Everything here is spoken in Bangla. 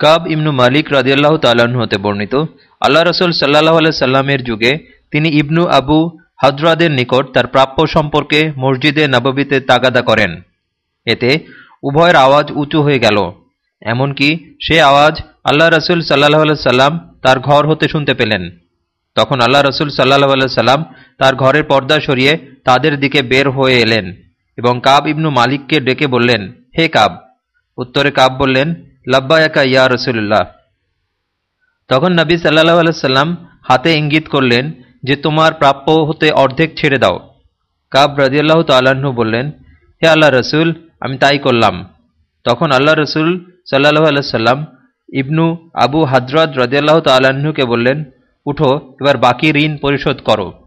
কাব ইবনু মালিক রাজিয়াল্লাহ তাল্লাহ্ন হতে বর্ণিত, আল্লাহ রসুল সাল্লাহ আলাই সাল্লামের যুগে তিনি ইবনু আবু হাজরাদের নিকট তার প্রাপ্য সম্পর্কে মসজিদে নববীতে তাগাদা করেন। এতে উভয়ের আওয়াজ উঁচু হয়ে গেল। এমনকি সে আওয়াজ আল্লাহ রসুল সাল্লাহ সাল্লাম তার ঘর হতে শুনতে পেলেন। তখন আল্লাহ রসুল সাল্লাহ সাল্লাম তার ঘরের পর্দা সরিয়ে তাদের দিকে বের হয়ে এলেন এবং কাব ইবনু মালিককে ডেকে বললেন, হে কাব। উত্তরে কাব বললেন লাব্বায়াকা ইয়া রসুল্লাহ তখন নবী সাল্লাহ আলাইসাল্লাম হাতে ইঙ্গিত করলেন যে তোমার প্রাপ্য হতে অর্ধেক ছেড়ে দাও। কাব রাজিয়াল্লাহ তাল্লাহ্ন বললেন, হে আল্লাহ রসুল, আমি তাই করলাম। তখন আল্লাহ রসুল সাল্লাহ আলাইসাল্লাম ইবনু আবু হাজরাত রাজিয়াল্লাহ তাল্লাহ্নকে বললেন, উঠো, এবার বাকি ঋণ পরিশোধ করো।